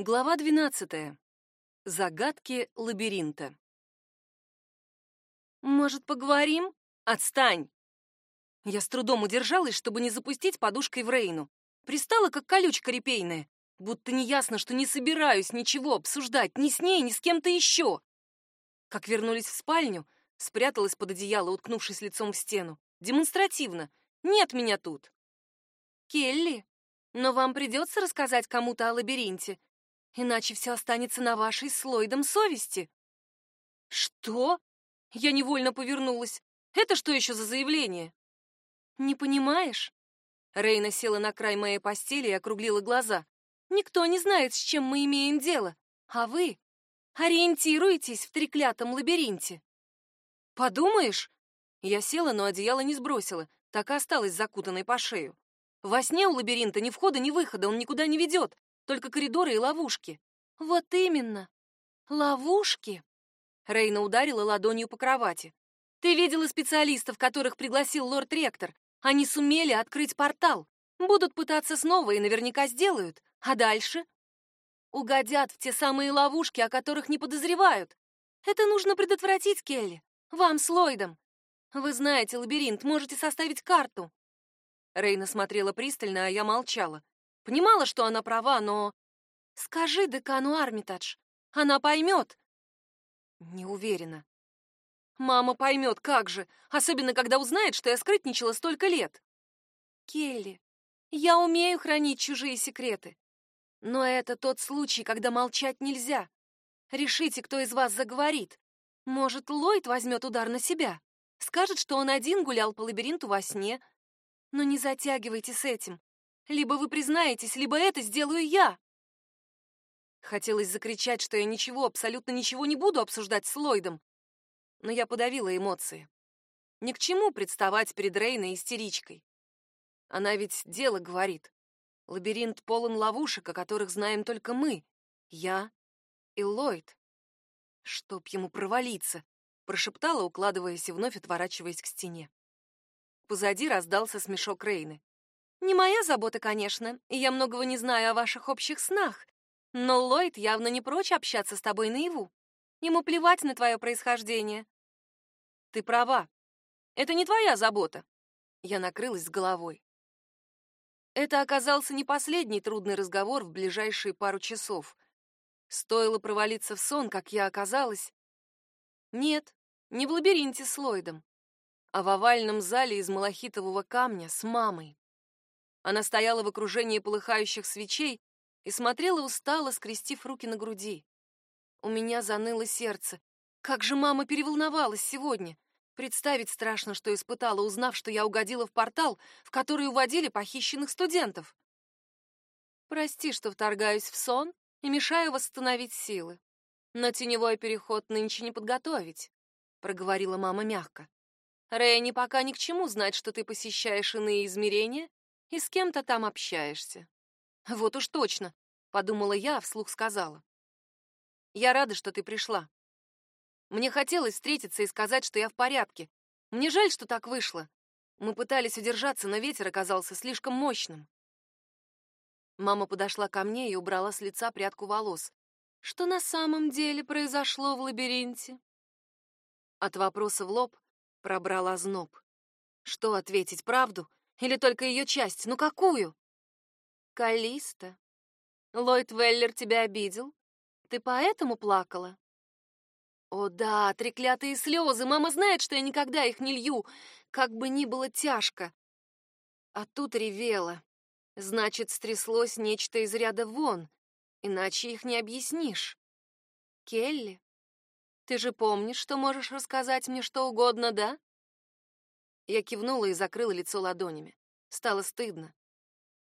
Глава 12. Загадки лабиринта. Может, поговорим? Отстань. Я с трудом удержалась, чтобы не запустить подушкой в Рейну. Пристала, как колючка репейная, будто неясно, что не собираюсь ничего обсуждать ни с ней, ни с кем-то еще. Как вернулись в спальню, спряталась под одеяло, уткнувшись лицом в стену. Демонстративно. Нет меня тут. Келли, но вам придется рассказать кому-то о лабиринте, иначе все останется на вашей с совести. Что? Я невольно повернулась. Это что еще за заявление? Не понимаешь? Рейна села на край моей постели и округлила глаза. Никто не знает, с чем мы имеем дело, а вы ориентируетесь в треклятом лабиринте. Подумаешь? Я села, но одеяло не сбросила, так и осталась закутанной по шею. Во сне у лабиринта ни входа, ни выхода, он никуда не ведет, только коридоры и ловушки. Вот именно. Ловушки. Рейна ударила ладонью по кровати. Ты видела специалистов, которых пригласил лорд-ректор? Они сумели открыть портал. Будут пытаться снова и наверняка сделают. А дальше? Угодят в те самые ловушки, о которых не подозревают. Это нужно предотвратить, Келли. Вам с Ллойдом. Вы знаете лабиринт, можете составить карту. Рейна смотрела пристально, а я молчала. Понимала, что она права, но... Скажи декану Армитадж, она поймет. Не уверена. Мама поймет, как же, особенно когда узнает, что я скрытничала столько лет. Келли, я умею хранить чужие секреты. Но это тот случай, когда молчать нельзя. Решите, кто из вас заговорит. Может, Ллойд возьмет удар на себя. Скажет, что он один гулял по лабиринту во сне. Но не затягивайте с этим. Либо вы признаетесь, либо это сделаю я. Хотелось закричать, что я ничего, абсолютно ничего не буду обсуждать с Ллойдом. Но я подавила эмоции. Ни к чему представать перед Рейной истеричкой. Она ведь дело говорит. Лабиринт полон ловушек, о которых знаем только мы. Я и Ллойд. Чтоб ему провалиться, прошептала, укладываясь и вновь отворачиваясь к стене. Позади раздался смешок Рейны. Не моя забота, конечно, и я многого не знаю о ваших общих снах. Но Ллойд явно не прочь общаться с тобой наяву. Ему плевать на твое происхождение. Ты права. Это не твоя забота. Я накрылась головой. Это оказался не последний трудный разговор в ближайшие пару часов. Стоило провалиться в сон, как я оказалась... Нет, не в лабиринте с Ллойдом, а в овальном зале из малахитового камня с мамой. Она стояла в окружении полыхающих свечей и смотрела устало, скрестив руки на груди. У меня заныло сердце. Как же мама переволновалась сегодня. Представить страшно, что испытала, узнав, что я угодила в портал, в который уводили похищенных студентов. Прости, что вторгаюсь в сон и мешаю восстановить силы. Но теневой переход нынче не подготовить, проговорила мама мягко. Рейни пока ни к чему знать, что ты посещаешь иные измерения и с кем-то там общаешься. Вот уж точно, подумала я, а вслух сказала. Я рада, что ты пришла. Мне хотелось встретиться и сказать, что я в порядке. Мне жаль, что так вышло. Мы пытались удержаться, но ветер оказался слишком мощным. Мама подошла ко мне и убрала с лица прядку волос. Что на самом деле произошло в лабиринте? От вопроса в лоб пробрала зноб. Что ответить, правду или только ее часть? Ну какую? Калиста. Ллойд Веллер тебя обидел? Ты поэтому плакала? О да, треклятые слезы. Мама знает, что я никогда их не лью, как бы ни было тяжко. А тут ревела. Значит, стряслось нечто из ряда вон, иначе их не объяснишь. Келли, ты же помнишь, что можешь рассказать мне что угодно, да? Я кивнула и закрыла лицо ладонями. Стало стыдно.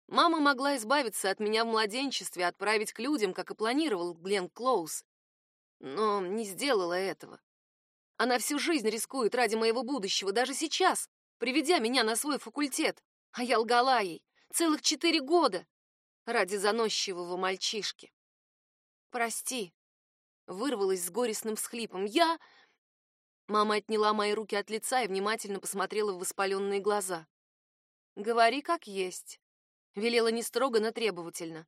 Мама могла избавиться от меня в младенчестве, отправить к людям, как и планировал Глен Клоуз. Но не сделала этого. Она всю жизнь рискует ради моего будущего, даже сейчас, приведя меня на свой факультет. А я лгала ей целых четыре года ради заносчивого мальчишки. Прости, вырвалась с горестным всхлипом. Я Мама отняла мои руки от лица и внимательно посмотрела в воспаленные глаза. Говори как есть велела не строго, но требовательно.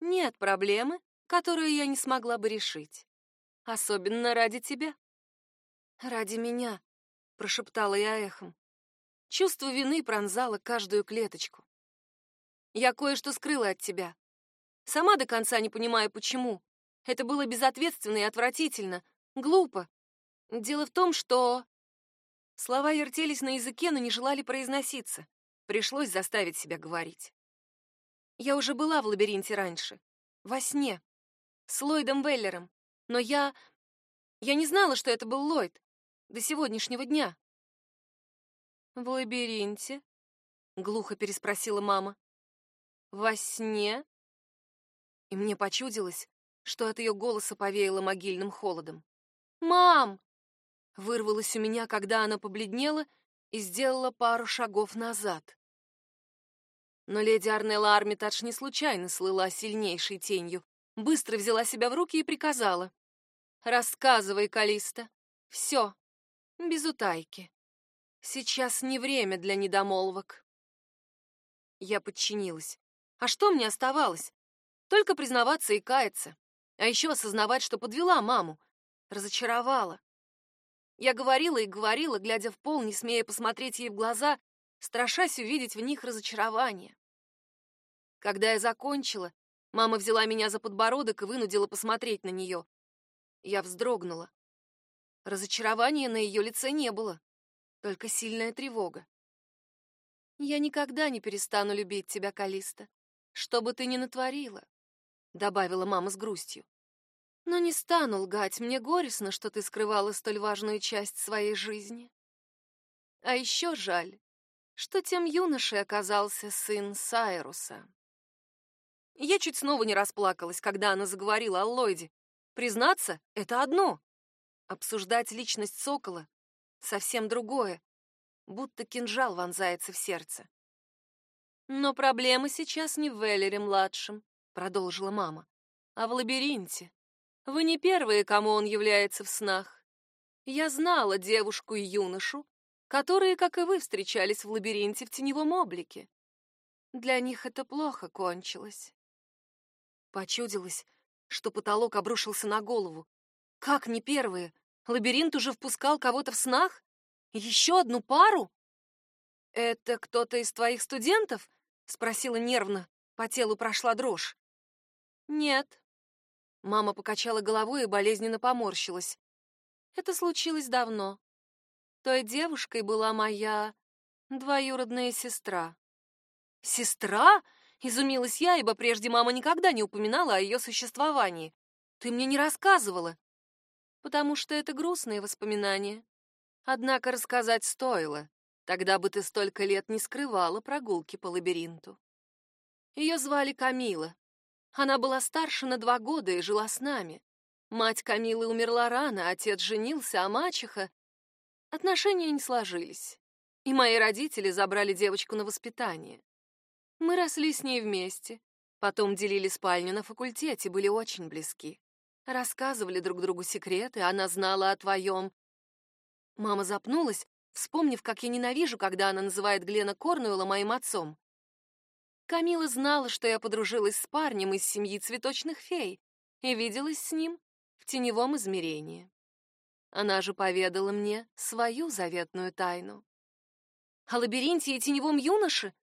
Нет проблемы, которую я не смогла бы решить. Особенно ради тебя. Ради меня, прошептала я эхом. Чувство вины пронзало каждую клеточку. Я кое-что скрыла от тебя. Сама до конца не понимаю, почему. Это было безответственно и отвратительно, глупо. Дело в том, что... Слова вертелись на языке, но не желали произноситься. Пришлось заставить себя говорить. Я уже была в лабиринте раньше. Во сне. С Ллойдом Веллером. Но я... Я не знала, что это был Ллойд. До сегодняшнего дня. «В лабиринте?» — глухо переспросила мама. «Во сне?» И мне почудилось, что от ее голоса повеяло могильным холодом. «Мам!» — вырвалось у меня, когда она побледнела и сделала пару шагов назад. Но леди Арнелла Армитадж не случайно слыла сильнейшей тенью. Быстро взяла себя в руки и приказала. «Рассказывай, Калиста. Все. Без утайки». Сейчас не время для недомолвок. Я подчинилась. А что мне оставалось? Только признаваться и каяться. А еще осознавать, что подвела маму. Разочаровала. Я говорила и говорила, глядя в пол, не смея посмотреть ей в глаза, страшась увидеть в них разочарование. Когда я закончила, мама взяла меня за подбородок и вынудила посмотреть на нее. Я вздрогнула. Разочарования на ее лице не было только сильная тревога. «Я никогда не перестану любить тебя, Калиста, что бы ты ни натворила», — добавила мама с грустью. «Но не стану лгать, мне горестно, что ты скрывала столь важную часть своей жизни. А еще жаль, что тем юношей оказался сын Сайруса». Я чуть снова не расплакалась, когда она заговорила о Ллойде. Признаться, это одно. Обсуждать личность Сокола совсем другое, будто кинжал вонзается в сердце. «Но проблема сейчас не в Веллере-младшем», — продолжила мама, — «а в лабиринте. Вы не первые, кому он является в снах. Я знала девушку и юношу, которые, как и вы, встречались в лабиринте в теневом облике. Для них это плохо кончилось». Почудилось, что потолок обрушился на голову. Как не первые? Лабиринт уже впускал кого-то в снах? Еще одну пару? Это кто-то из твоих студентов? Спросила нервно. По телу прошла дрожь. Нет. Мама покачала головой и болезненно поморщилась. Это случилось давно. Той девушкой была моя двоюродная сестра. Сестра? Изумилась я, ибо прежде мама никогда не упоминала о ее существовании. Ты мне не рассказывала потому что это грустные воспоминания. Однако рассказать стоило, тогда бы ты столько лет не скрывала прогулки по лабиринту. Ее звали Камила. Она была старше на два года и жила с нами. Мать Камилы умерла рано, отец женился, а мачеха... Отношения не сложились, и мои родители забрали девочку на воспитание. Мы росли с ней вместе, потом делили спальню на факультете, были очень близки. Рассказывали друг другу секреты, она знала о твоем. Мама запнулась, вспомнив, как я ненавижу, когда она называет Глена Корнуэлла моим отцом. Камила знала, что я подружилась с парнем из семьи цветочных фей и виделась с ним в теневом измерении. Она же поведала мне свою заветную тайну. О лабиринте и теневом юноше?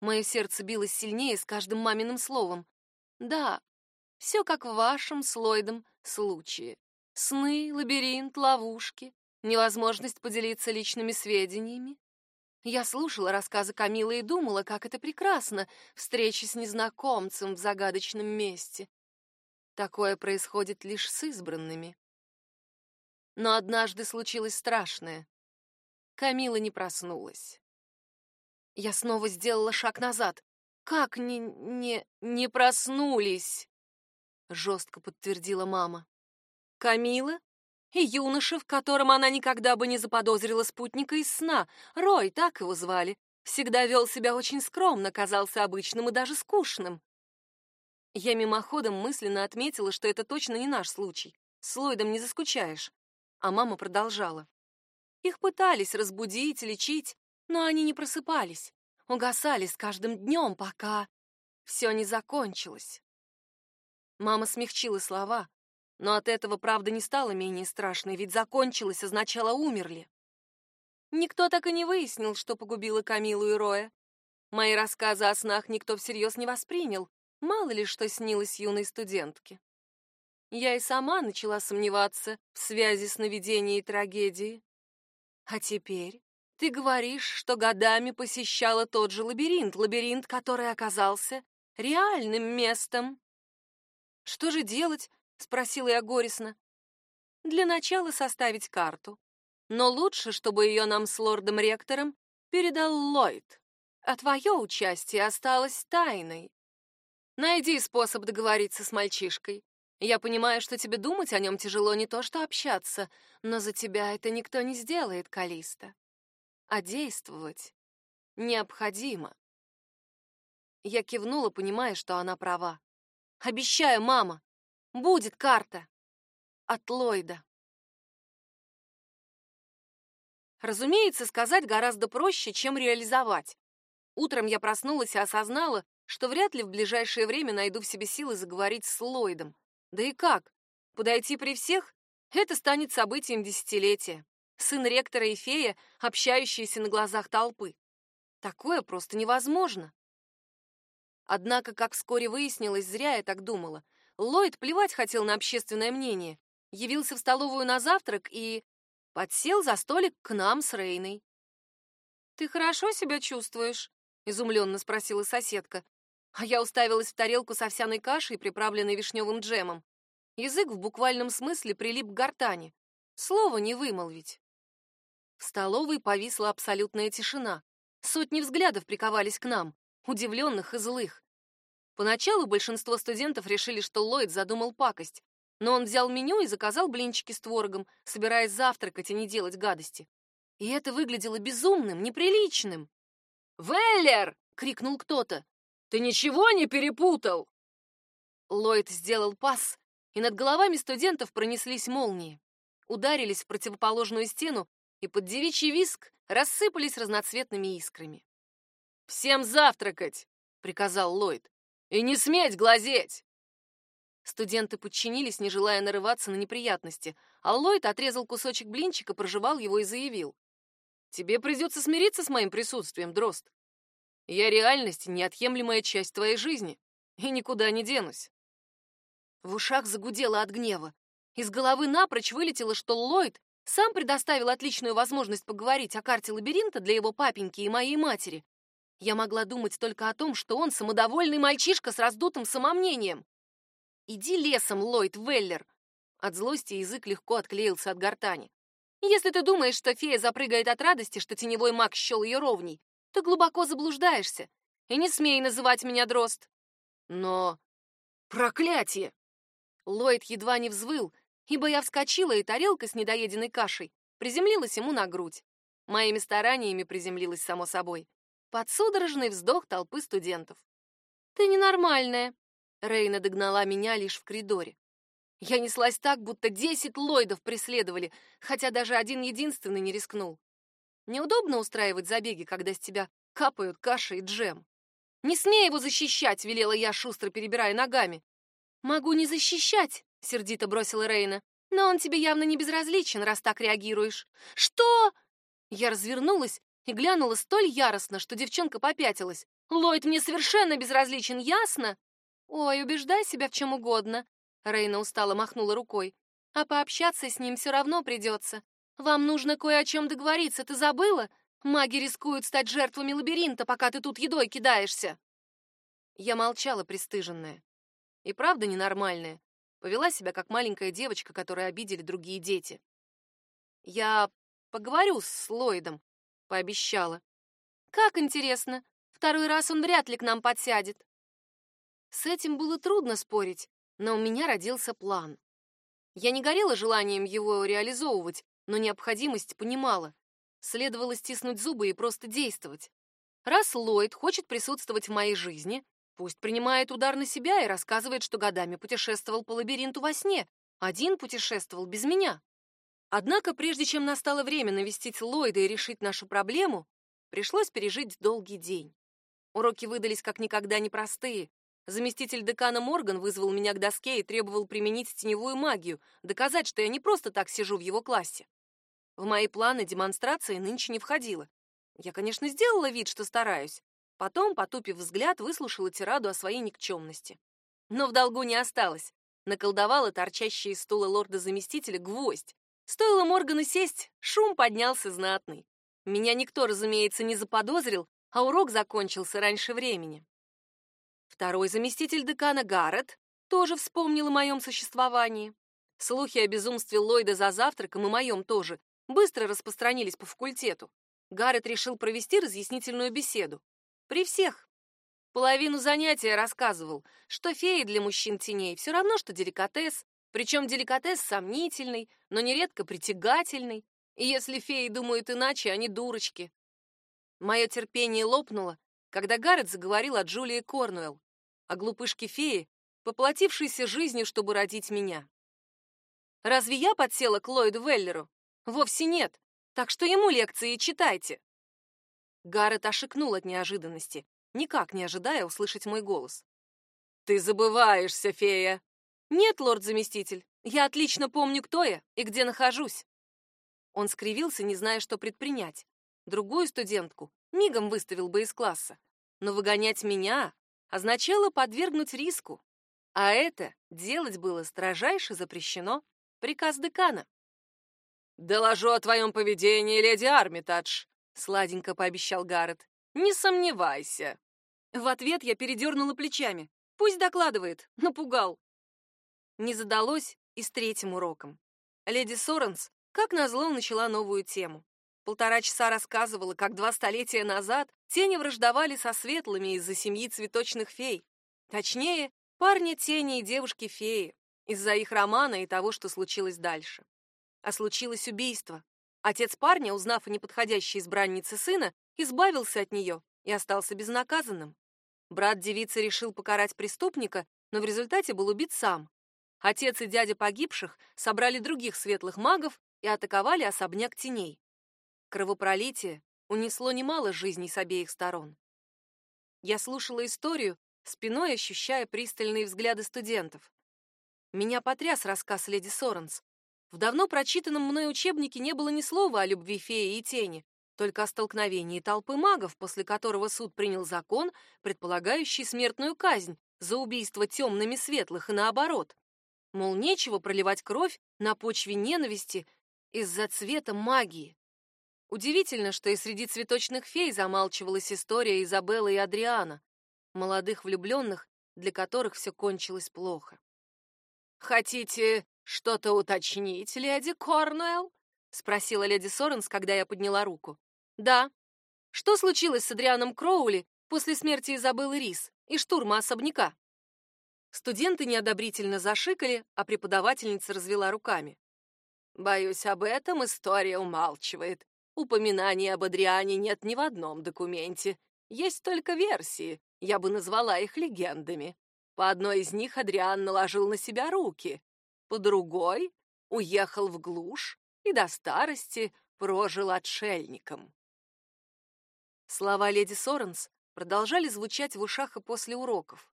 Мое сердце билось сильнее с каждым маминым словом. Да, все как в вашем с Ллойдом случае. Сны, лабиринт, ловушки, невозможность поделиться личными сведениями. Я слушала рассказы Камилы и думала, как это прекрасно — встреча с незнакомцем в загадочном месте. Такое происходит лишь с избранными. Но однажды случилось страшное. Камила не проснулась. Я снова сделала шаг назад. Как не... не... не проснулись? жестко подтвердила мама. Камила и юноша, в котором она никогда бы не заподозрила спутника из сна, Рой, так его звали, всегда вел себя очень скромно, казался обычным и даже скучным. Я мимоходом мысленно отметила, что это точно не наш случай. С Ллойдом не заскучаешь. А мама продолжала. Их пытались разбудить, лечить, но они не просыпались. Угасали с каждым днем, пока все не закончилось. Мама смягчила слова, но от этого правда не стала менее страшной, ведь закончилось означало умерли. Никто так и не выяснил, что погубило Камилу и Роя. Мои рассказы о снах никто всерьез не воспринял, мало ли что снилось юной студентке. Я и сама начала сомневаться в связи сновидения и трагедии. А теперь ты говоришь, что годами посещала тот же лабиринт, лабиринт, который оказался реальным местом. Что же делать? Спросила я горестно. Для начала составить карту. Но лучше, чтобы ее нам с лордом-ректором передал Ллойд. А твое участие осталось тайной. Найди способ договориться с мальчишкой. Я понимаю, что тебе думать о нем тяжело не то что общаться, но за тебя это никто не сделает, Калиста. А действовать необходимо. Я кивнула, понимая, что она права. Обещаю, мама, будет карта от Ллойда. Разумеется, сказать гораздо проще, чем реализовать. Утром я проснулась и осознала, что вряд ли в ближайшее время найду в себе силы заговорить с Ллойдом. Да и как? Подойти при всех? Это станет событием десятилетия. Сын ректора и фея, общающиеся на глазах толпы. Такое просто невозможно. Однако, как вскоре выяснилось, зря я так думала. Ллойд плевать хотел на общественное мнение. Явился в столовую на завтрак и подсел за столик к нам с Рейной. «Ты хорошо себя чувствуешь?» — изумленно спросила соседка. А я уставилась в тарелку с овсяной кашей, приправленной вишневым джемом. Язык в буквальном смысле прилип к гортани. Слова не вымолвить. В столовой повисла абсолютная тишина. Сотни взглядов приковались к нам, удивленных и злых. Поначалу большинство студентов решили, что Ллойд задумал пакость, но он взял меню и заказал блинчики с творогом, собираясь завтракать и не делать гадости. И это выглядело безумным, неприличным. «Веллер!» — крикнул кто-то. «Ты ничего не перепутал?» Ллойд сделал пас, и над головами студентов пронеслись молнии. Ударились в противоположную стену, и под девичий виск рассыпались разноцветными искрами. «Всем завтракать!» — приказал Ллойд. «И не сметь глазеть!» Студенты подчинились, не желая нарываться на неприятности, а Ллойд отрезал кусочек блинчика, прожевал его и заявил. Тебе придется смириться с моим присутствием, Дрозд. Я реальность, неотъемлемая часть твоей жизни, и никуда не денусь. В ушах загудело от гнева. Из головы напрочь вылетело, что Ллойд сам предоставил отличную возможность поговорить о карте лабиринта для его папеньки и моей матери. Я могла думать только о том, что он самодовольный мальчишка с раздутым самомнением. «Иди лесом, Ллойд Веллер!» От злости язык легко отклеился от гортани. Если ты думаешь, что фея запрыгает от радости, что теневой маг счел ее ровней, то глубоко заблуждаешься. И не смей называть меня дрозд. Но... Проклятие! Ллойд едва не взвыл, ибо я вскочила, и тарелка с недоеденной кашей приземлилась ему на грудь. Моими стараниями приземлилась, само собой. Под судорожный вздох толпы студентов. «Ты ненормальная!» Рейна догнала меня лишь в коридоре. Я неслась так, будто десять ллойдов преследовали, хотя даже один единственный не рискнул. Неудобно устраивать забеги, когда с тебя капают каша и джем. «Не смей его защищать!» — велела я, шустро перебирая ногами. «Могу не защищать!» — сердито бросила Рейна. «Но он тебе явно не безразличен, раз так реагируешь». «Что?» Я развернулась и глянула столь яростно, что девчонка попятилась. «Ллойд мне совершенно безразличен, ясно?» «Ой, убеждай себя в чем угодно. Рейна устало махнула рукой. А пообщаться с ним все равно придется. Вам нужно кое о чем договориться, ты забыла? Маги рискуют стать жертвами лабиринта, пока ты тут едой кидаешься. Я молчала, пристыженная. И правда ненормальная. Повела себя как маленькая девочка, которую обидели другие дети. Я поговорю с Ллойдом, пообещала. Как интересно. Второй раз он вряд ли к нам подсядет. С этим было трудно спорить но у меня родился план. Я не горела желанием его реализовывать, но необходимость понимала. Следовало стиснуть зубы и просто действовать. Раз Ллойд хочет присутствовать в моей жизни, пусть принимает удар на себя и рассказывает, что годами путешествовал по лабиринту во сне, один путешествовал без меня. Однако, прежде чем настало время навестить Ллойда и решить нашу проблему, пришлось пережить долгий день. Уроки выдались как никогда непростые, Заместитель декана Морган вызвал меня к доске и требовал применить теневую магию, доказать, что я не просто так сижу в его классе. В мои планы демонстрация нынче не входила. Я, конечно, сделала вид, что стараюсь. Потом, потупив взгляд, выслушала тираду о своей никчемности. Но в долгу не осталось. Наколдовала торчащий из стула лорда-заместителя гвоздь. Стоило Моргану сесть, шум поднялся знатный. Меня никто, разумеется, не заподозрил, а урок закончился раньше времени. Второй заместитель декана Гаррет тоже вспомнил о моем существовании. Слухи о безумстве Ллойда за завтраком и моем тоже быстро распространились по факультету. Гаррет решил провести разъяснительную беседу. При всех. Половину занятия рассказывал, что феи для мужчин теней все равно, что деликатес, причем деликатес сомнительный, но нередко притягательный. И если феи думают иначе, они дурочки. Мое терпение лопнуло, когда Гаррет заговорил о Джулии Корнуэлл, о глупышке феи, поплатившейся жизнью, чтобы родить меня. Разве я подсела к Ллойду Веллеру? Вовсе нет. Так что ему лекции читайте. Гаррет ошикнул от неожиданности, никак не ожидая услышать мой голос. Ты забываешься, фея. Нет, лорд-заместитель. Я отлично помню, кто я и где нахожусь. Он скривился, не зная, что предпринять. Другую студентку мигом выставил бы из класса. Но выгонять меня означало подвергнуть риску, а это делать было строжайше запрещено. Приказ декана. «Доложу о твоем поведении, леди Армитадж», — сладенько пообещал Гаррет. «Не сомневайся». В ответ я передернула плечами. Пусть докладывает, напугал. Не задалось и с третьим уроком. Леди Соренс, как назло, начала новую тему. Полтора часа рассказывала, как два столетия назад тени враждовали со светлыми из-за семьи цветочных фей. Точнее, парня тени и девушки-феи, из-за их романа и того, что случилось дальше. А случилось убийство. Отец парня, узнав о неподходящей избраннице сына, избавился от нее и остался безнаказанным. Брат девицы решил покарать преступника, но в результате был убит сам. Отец и дядя погибших собрали других светлых магов и атаковали особняк теней. Кровопролитие унесло немало жизней с обеих сторон. Я слушала историю, спиной ощущая пристальные взгляды студентов. Меня потряс рассказ леди Соренс. В давно прочитанном мной учебнике не было ни слова о любви феи и тени, только о столкновении толпы магов, после которого суд принял закон, предполагающий смертную казнь за убийство темными светлых и наоборот. Мол, нечего проливать кровь на почве ненависти из-за цвета магии. Удивительно, что и среди цветочных фей замалчивалась история Изабеллы и Адриана, молодых влюбленных, для которых все кончилось плохо. «Хотите что-то уточнить, леди Корнуэлл?» — спросила леди Соренс, когда я подняла руку. «Да. Что случилось с Адрианом Кроули после смерти Изабеллы Рис и штурма особняка?» Студенты неодобрительно зашикали, а преподавательница развела руками. «Боюсь, об этом история умалчивает. Упоминаний об Адриане нет ни в одном документе. Есть только версии, я бы назвала их легендами. По одной из них Адриан наложил на себя руки, по другой уехал в глушь и до старости прожил отшельником. Слова леди Соренс продолжали звучать в ушах и после уроков.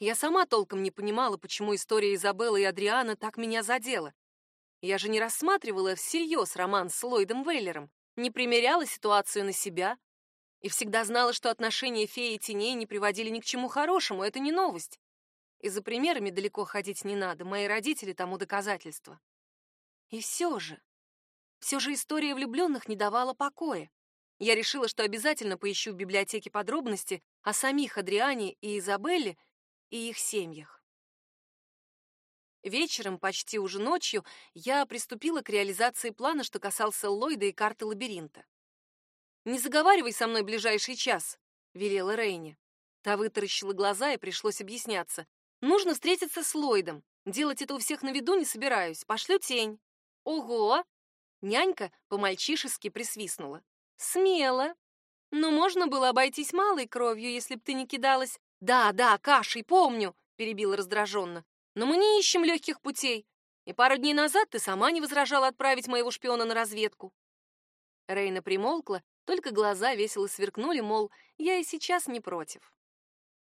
Я сама толком не понимала, почему история Изабеллы и Адриана так меня задела. Я же не рассматривала всерьез роман с Ллойдом Вейлером не примеряла ситуацию на себя и всегда знала, что отношения феи и теней не приводили ни к чему хорошему, это не новость. И за примерами далеко ходить не надо, мои родители тому доказательство. И все же, все же история влюбленных не давала покоя. Я решила, что обязательно поищу в библиотеке подробности о самих Адриане и Изабелле и их семьях. Вечером, почти уже ночью, я приступила к реализации плана, что касался Ллойда и карты лабиринта. «Не заговаривай со мной ближайший час», — велела Рейни. Та вытаращила глаза, и пришлось объясняться. «Нужно встретиться с Ллойдом. Делать это у всех на виду не собираюсь. Пошлю тень». «Ого!» Нянька по-мальчишески присвистнула. «Смело. Но можно было обойтись малой кровью, если б ты не кидалась...» «Да, да, кашей, помню», — перебила раздраженно. Но мы не ищем легких путей. И пару дней назад ты сама не возражала отправить моего шпиона на разведку. Рейна примолкла, только глаза весело сверкнули, мол, я и сейчас не против.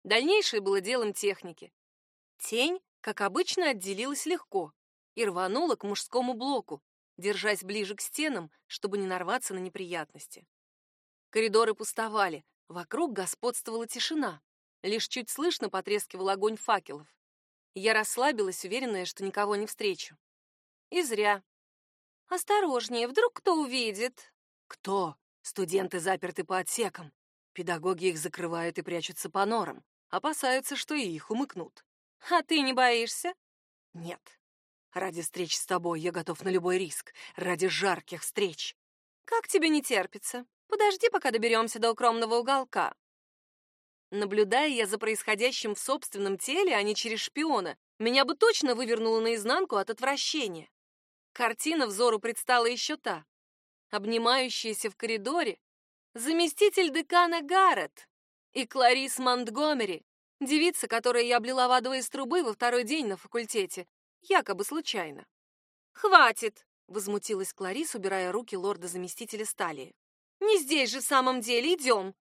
Дальнейшее было делом техники. Тень, как обычно, отделилась легко и рванула к мужскому блоку, держась ближе к стенам, чтобы не нарваться на неприятности. Коридоры пустовали, вокруг господствовала тишина. Лишь чуть слышно потрескивал огонь факелов. Я расслабилась, уверенная, что никого не встречу. И зря. «Осторожнее, вдруг кто увидит?» «Кто? Студенты заперты по отсекам. Педагоги их закрывают и прячутся по норам. Опасаются, что и их умыкнут». «А ты не боишься?» «Нет. Ради встреч с тобой я готов на любой риск. Ради жарких встреч». «Как тебе не терпится? Подожди, пока доберемся до укромного уголка». Наблюдая я за происходящим в собственном теле, а не через шпиона, меня бы точно вывернуло наизнанку от отвращения. Картина взору предстала еще та. Обнимающаяся в коридоре заместитель декана Гаррет и Кларис Монтгомери, девица, которой я облила водой из трубы во второй день на факультете, якобы случайно. «Хватит!» — возмутилась Кларис, убирая руки лорда-заместителя Сталии. «Не здесь же в самом деле, идем!»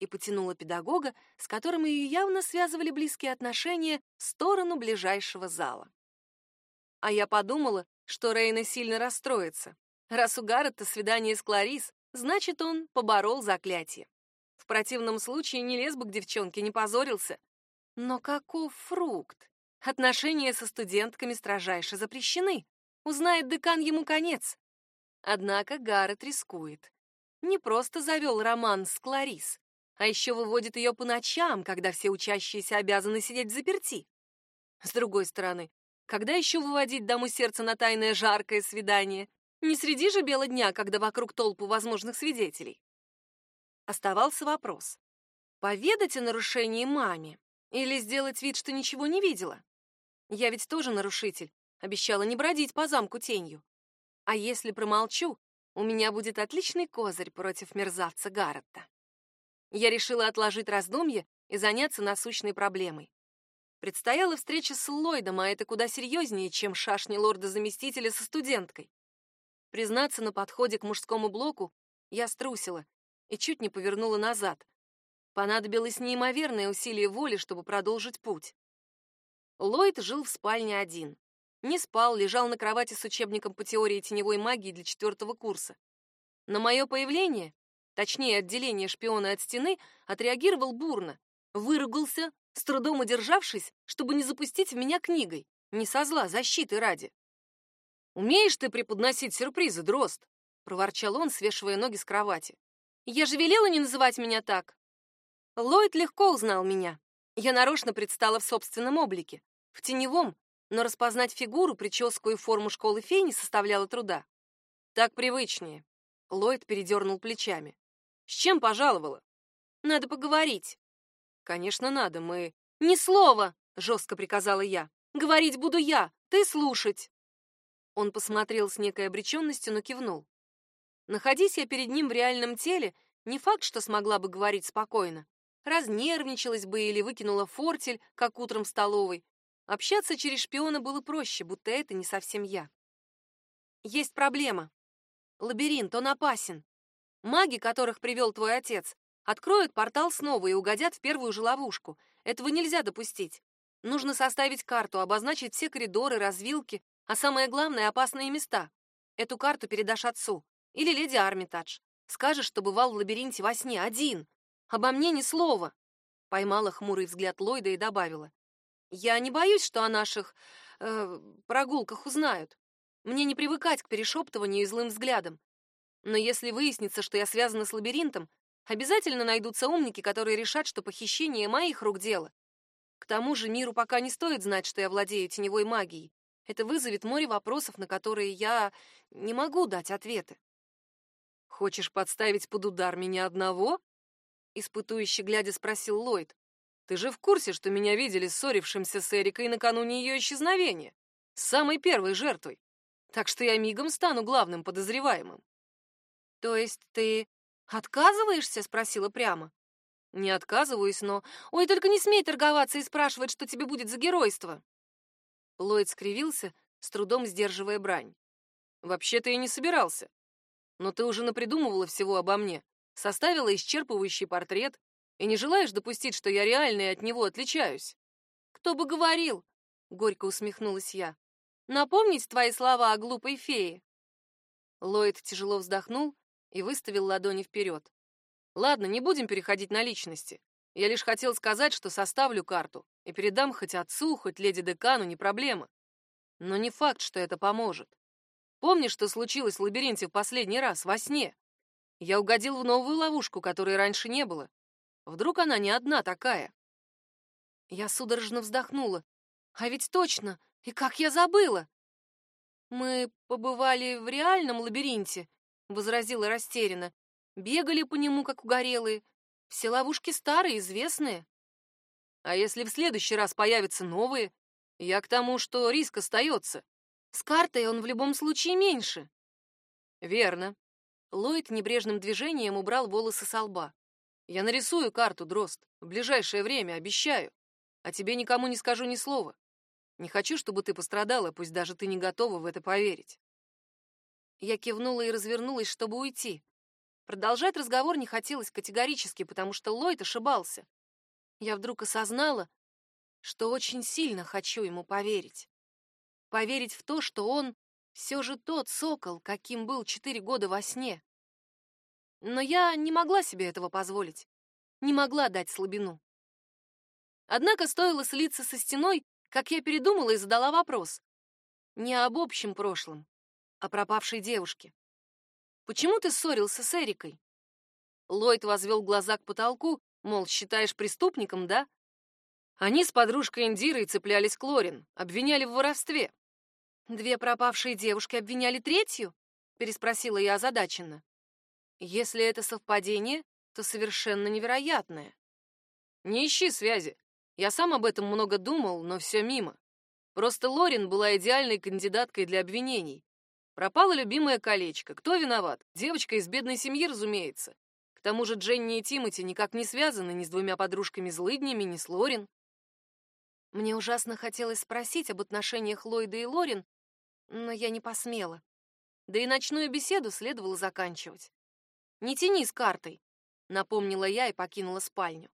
И потянула педагога, с которым ее явно связывали близкие отношения, в сторону ближайшего зала. А я подумала, что Рейна сильно расстроится. Раз у Гаррета свидание с Кларис, значит, он поборол заклятие. В противном случае не лез бы к девчонке, не позорился. Но каков фрукт? Отношения со студентками строжайше запрещены. Узнает декан ему конец. Однако Гаррет рискует. Не просто завел роман с Кларис, а еще выводит ее по ночам, когда все учащиеся обязаны сидеть заперти. С другой стороны, когда еще выводить даму сердца на тайное жаркое свидание? Не среди же бела дня, когда вокруг толпу возможных свидетелей. Оставался вопрос. Поведать о нарушении маме или сделать вид, что ничего не видела? Я ведь тоже нарушитель, обещала не бродить по замку тенью. А если промолчу, у меня будет отличный козырь против мерзавца Гарретта. Я решила отложить раздумье и заняться насущной проблемой. Предстояла встреча с Ллойдом, а это куда серьезнее, чем шашни лорда-заместителя со студенткой. Признаться, на подходе к мужскому блоку я струсила и чуть не повернула назад. Понадобилось неимоверное усилие воли, чтобы продолжить путь. Ллойд жил в спальне один. Не спал, лежал на кровати с учебником по теории теневой магии для четвертого курса. На мое появление, точнее отделение шпиона от стены, отреагировал бурно, выругался, с трудом удержавшись, чтобы не запустить в меня книгой, не со зла, защиты ради. «Умеешь ты преподносить сюрпризы, Дрозд?» — проворчал он, свешивая ноги с кровати. «Я же велела не называть меня так!» Ллойд легко узнал меня. Я нарочно предстала в собственном облике, в теневом, но распознать фигуру, прическу и форму школы фей не составляло труда. Так привычнее. Ллойд передернул плечами. С чем пожаловала? Надо поговорить. Конечно, надо, мы... Ни слова, жестко приказала я. Говорить буду я, ты слушать. Он посмотрел с некой обреченностью, но кивнул. Находись я перед ним в реальном теле, не факт, что смогла бы говорить спокойно. Разнервничалась бы или выкинула фортель, как утром в столовой. Общаться через шпиона было проще, будто это не совсем я. Есть проблема. Лабиринт, он опасен. Маги, которых привел твой отец, откроют портал снова и угодят в первую же ловушку. Этого нельзя допустить. Нужно составить карту, обозначить все коридоры, развилки, а самое главное — опасные места. Эту карту передашь отцу или леди Армитадж. Скажешь, что бывал в лабиринте во сне один. Обо мне ни слова. Поймала хмурый взгляд Ллойда и добавила. Я не боюсь, что о наших э, прогулках узнают. Мне не привыкать к перешептыванию и злым взглядам. Но если выяснится, что я связана с лабиринтом, обязательно найдутся умники, которые решат, что похищение моих рук дело. К тому же миру пока не стоит знать, что я владею теневой магией. Это вызовет море вопросов, на которые я не могу дать ответы. Хочешь подставить под удар меня одного? Испытующе глядя спросил Ллойд. Ты же в курсе, что меня видели ссорившимся с Эрикой накануне ее исчезновения? С самой первой жертвой. Так что я мигом стану главным подозреваемым. То есть ты отказываешься? Спросила прямо. Не отказываюсь, но... Ой, только не смей торговаться и спрашивать, что тебе будет за геройство. Ллойд скривился, с трудом сдерживая брань. Вообще-то я не собирался. Но ты уже напридумывала всего обо мне. Составила исчерпывающий портрет, И не желаешь допустить, что я реально и от него отличаюсь? Кто бы говорил? Горько усмехнулась я. Напомнить твои слова о глупой фее? Ллойд тяжело вздохнул и выставил ладони вперед. Ладно, не будем переходить на личности. Я лишь хотел сказать, что составлю карту и передам хоть отцу, хоть леди декану, не проблема. Но не факт, что это поможет. Помнишь, что случилось в лабиринте в последний раз, во сне? Я угодил в новую ловушку, которой раньше не было. Вдруг она не одна такая? Я судорожно вздохнула. А ведь точно, и как я забыла! Мы побывали в реальном лабиринте, возразила растерянно. Бегали по нему, как угорелые. Все ловушки старые, известные. А если в следующий раз появятся новые? Я к тому, что риск остается. С картой он в любом случае меньше. Верно. Ллойд небрежным движением убрал волосы со лба. Я нарисую карту, Дрозд, в ближайшее время, обещаю. А тебе никому не скажу ни слова. Не хочу, чтобы ты пострадала, пусть даже ты не готова в это поверить. Я кивнула и развернулась, чтобы уйти. Продолжать разговор не хотелось категорически, потому что Ллойд ошибался. Я вдруг осознала, что очень сильно хочу ему поверить. Поверить в то, что он все же тот сокол, каким был четыре года во сне. Но я не могла себе этого позволить. Не могла дать слабину. Однако стоило слиться со стеной, как я передумала и задала вопрос. Не об общем прошлом, а пропавшей девушке. Почему ты ссорился с Эрикой? Ллойд возвел глаза к потолку, мол, считаешь преступником, да? Они с подружкой Индирой цеплялись к Лорин, обвиняли в воровстве. Две пропавшие девушки обвиняли третью? переспросила я озадаченно. Если это совпадение, то совершенно невероятное. Не ищи связи. Я сам об этом много думал, но все мимо. Просто Лорин была идеальной кандидаткой для обвинений. Пропало любимое колечко. Кто виноват? Девочка из бедной семьи, разумеется. К тому же Дженни и Тимоти никак не связаны ни с двумя подружками-злыднями, ни с Лорин. Мне ужасно хотелось спросить об отношениях Ллойда и Лорин, но я не посмела. Да и ночную беседу следовало заканчивать. «Не тяни с картой», — напомнила я и покинула спальню.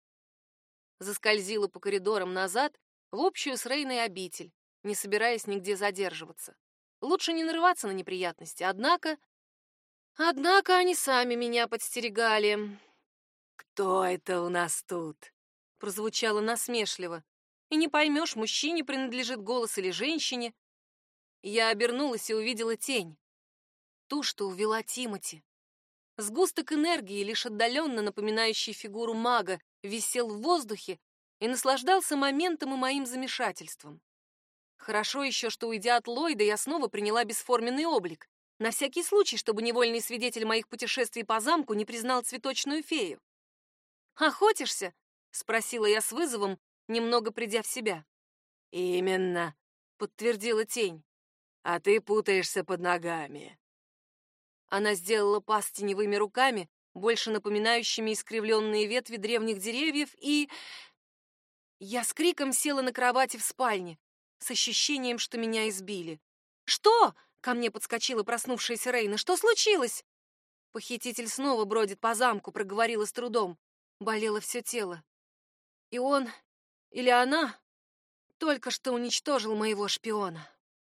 Заскользила по коридорам назад в общую с Рейной обитель, не собираясь нигде задерживаться. Лучше не нарываться на неприятности, однако... Однако они сами меня подстерегали. «Кто это у нас тут?» — прозвучало насмешливо. И не поймешь, мужчине принадлежит голос или женщине. Я обернулась и увидела тень. Ту, что увела Тимати. Сгусток энергии, лишь отдаленно напоминающий фигуру мага, висел в воздухе и наслаждался моментом и моим замешательством. Хорошо еще, что, уйдя от Ллойда, я снова приняла бесформенный облик. На всякий случай, чтобы невольный свидетель моих путешествий по замку не признал цветочную фею. «Охотишься?» — спросила я с вызовом, немного придя в себя. «Именно», — подтвердила тень. «А ты путаешься под ногами». Она сделала пас теневыми руками, больше напоминающими искривленные ветви древних деревьев, и... Я с криком села на кровати в спальне с ощущением, что меня избили. «Что?» — ко мне подскочила проснувшаяся Рейна. «Что случилось?» Похититель снова бродит по замку, проговорила с трудом. Болело все тело. И он, или она, только что уничтожил моего шпиона.